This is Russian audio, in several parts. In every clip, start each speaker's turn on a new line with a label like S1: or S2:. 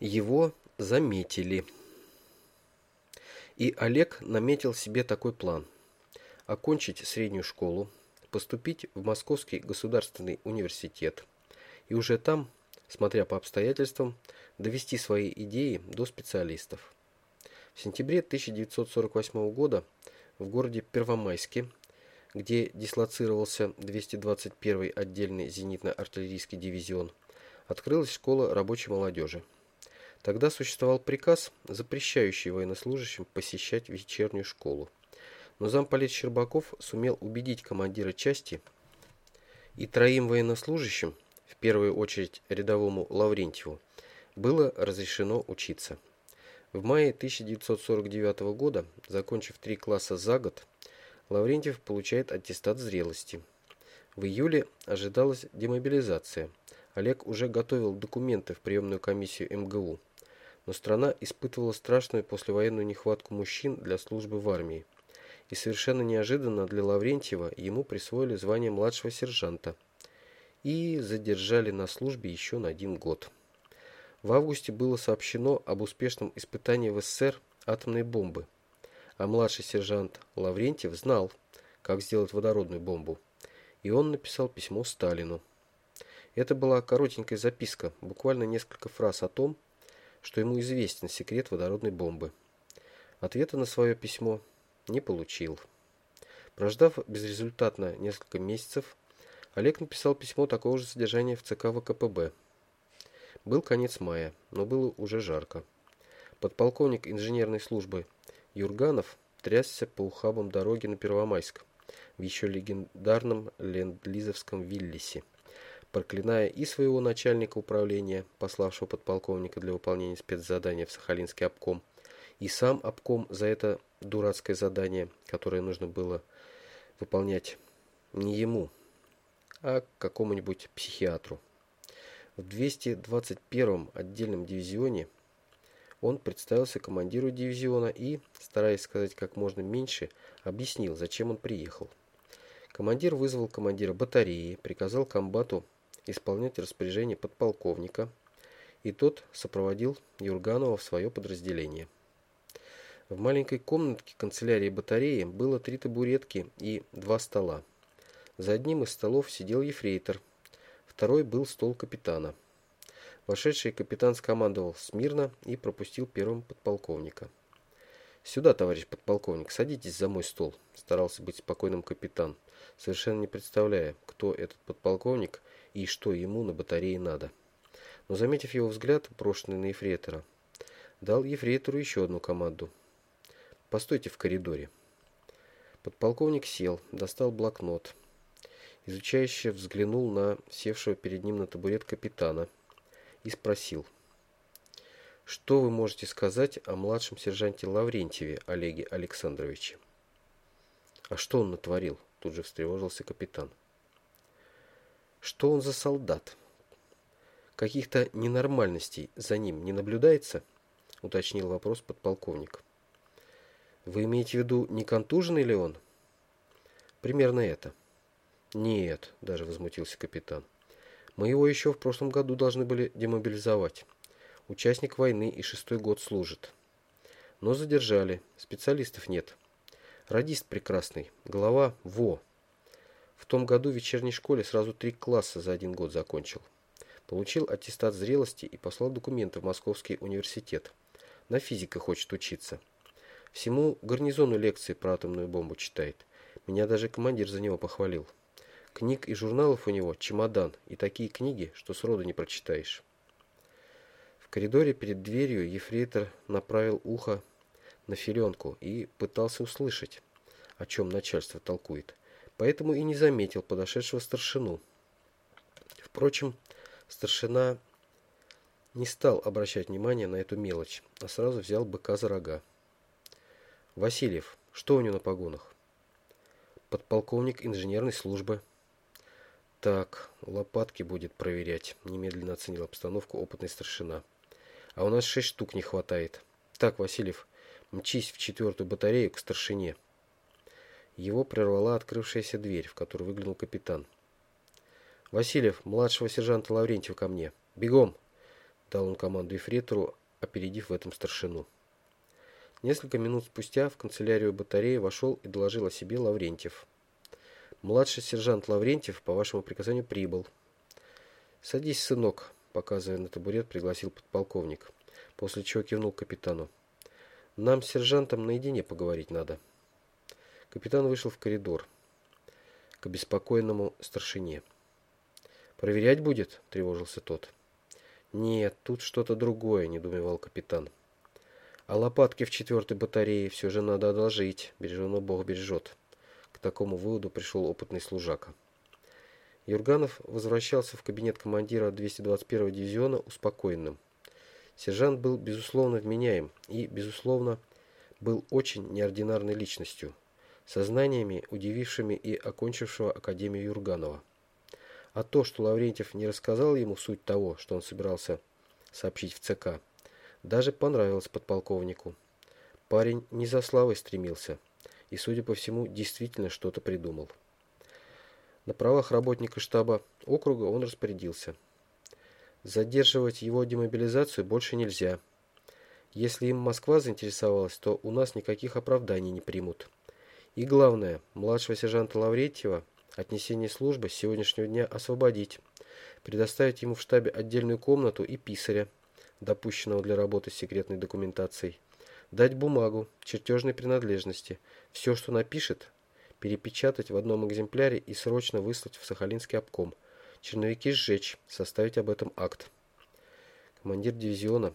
S1: Его заметили. И Олег наметил себе такой план. Окончить среднюю школу, поступить в Московский государственный университет и уже там, смотря по обстоятельствам, довести свои идеи до специалистов. В сентябре 1948 года в городе Первомайске, где дислоцировался 221-й отдельный зенитно-артиллерийский дивизион, открылась школа рабочей молодежи. Тогда существовал приказ, запрещающий военнослужащим посещать вечернюю школу. Но замполит Щербаков сумел убедить командира части и троим военнослужащим, в первую очередь рядовому Лаврентьеву, было разрешено учиться. В мае 1949 года, закончив три класса за год, Лаврентьев получает аттестат зрелости. В июле ожидалась демобилизация. Олег уже готовил документы в приемную комиссию МГУ но страна испытывала страшную послевоенную нехватку мужчин для службы в армии. И совершенно неожиданно для Лаврентьева ему присвоили звание младшего сержанта и задержали на службе еще на один год. В августе было сообщено об успешном испытании в СССР атомной бомбы, а младший сержант Лаврентьев знал, как сделать водородную бомбу, и он написал письмо Сталину. Это была коротенькая записка, буквально несколько фраз о том, что ему известен секрет водородной бомбы. Ответа на свое письмо не получил. Прождав безрезультатно несколько месяцев, Олег написал письмо такого же содержания в ЦК ВКПБ. Был конец мая, но было уже жарко. Подполковник инженерной службы Юрганов трясся по ухабам дороги на Первомайск в еще легендарном ленд-лизовском Виллисе проклиная и своего начальника управления, пославшего подполковника для выполнения спецзадания в Сахалинский обком, и сам обком за это дурацкое задание, которое нужно было выполнять не ему, а какому-нибудь психиатру. В 221-м отдельном дивизионе он представился командиру дивизиона и, стараясь сказать как можно меньше, объяснил, зачем он приехал. Командир вызвал командира батареи, приказал комбату исполнять распоряжение подполковника, и тот сопроводил Юрганова в свое подразделение. В маленькой комнатке канцелярии батареи было три табуретки и два стола. За одним из столов сидел ефрейтор, второй был стол капитана. Вошедший капитан скомандовал смирно и пропустил первым подполковника. «Сюда, товарищ подполковник, садитесь за мой стол», – старался быть спокойным капитан, совершенно не представляя, кто этот подполковник и что ему на батарее надо. Но, заметив его взгляд, брошенный на ефрейтора, дал ефрейтору еще одну команду. «Постойте в коридоре». Подполковник сел, достал блокнот. Изучающе взглянул на севшего перед ним на табурет капитана и спросил. «Что вы можете сказать о младшем сержанте Лаврентьеве Олеге Александровиче?» «А что он натворил?» Тут же встревожился капитан. Что он за солдат? Каких-то ненормальностей за ним не наблюдается? Уточнил вопрос подполковник. Вы имеете в виду, не контуженный ли он? Примерно это. Нет, даже возмутился капитан. Мы его еще в прошлом году должны были демобилизовать. Участник войны и шестой год служит. Но задержали, специалистов нет. Радист прекрасный, голова во. В том году в вечерней школе сразу три класса за один год закончил. Получил аттестат зрелости и послал документы в Московский университет. На физика хочет учиться. Всему гарнизону лекции про атомную бомбу читает. Меня даже командир за него похвалил. Книг и журналов у него чемодан, и такие книги, что сроду не прочитаешь. В коридоре перед дверью ефрейтор направил ухо на филенку и пытался услышать, о чем начальство толкует поэтому и не заметил подошедшего старшину. Впрочем, старшина не стал обращать внимания на эту мелочь, а сразу взял быка за рога. «Васильев, что у него на погонах?» «Подполковник инженерной службы». «Так, лопатки будет проверять», – немедленно оценил обстановку опытный старшина. «А у нас шесть штук не хватает. Так, Васильев, мчись в четвертую батарею к старшине». Его прервала открывшаяся дверь, в которую выглянул капитан. «Васильев, младшего сержанта Лаврентьева ко мне. Бегом!» дал он команду Ефрейтору, опередив в этом старшину. Несколько минут спустя в канцелярию батареи вошел и доложил о себе Лаврентьев. «Младший сержант Лаврентьев по вашему приказанию прибыл». «Садись, сынок», — показывая на табурет, пригласил подполковник, после чего кивнул капитану. «Нам с сержантом наедине поговорить надо». Капитан вышел в коридор к обеспокоенному старшине. «Проверять будет?» – тревожился тот. «Нет, тут что-то другое», – недоумевал капитан. «А лопатки в четвертой батарее все же надо одолжить, бережено Бог бережет». К такому выводу пришел опытный служака. Юрганов возвращался в кабинет командира 221-го дивизиона успокоенным. Сержант был, безусловно, вменяем и, безусловно, был очень неординарной личностью – сознаниями, удивившими и окончившего Академию Юрганова. А то, что Лаврентьев не рассказал ему суть того, что он собирался сообщить в ЦК, даже понравилось подполковнику. Парень не за славой стремился и, судя по всему, действительно что-то придумал. На правах работника штаба округа он распорядился. Задерживать его демобилизацию больше нельзя. Если им Москва заинтересовалась, то у нас никаких оправданий не примут. И главное, младшего сержанта Лаврентьева от несения службы с сегодняшнего дня освободить, предоставить ему в штабе отдельную комнату и писаря, допущенного для работы с секретной документацией, дать бумагу, чертежной принадлежности, все, что напишет, перепечатать в одном экземпляре и срочно выслать в Сахалинский обком, черновики сжечь, составить об этом акт. Командир дивизиона,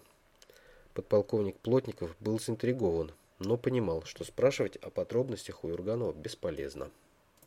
S1: подполковник Плотников, был заинтригован но понимал, что спрашивать о подробностях у Юрганова бесполезно.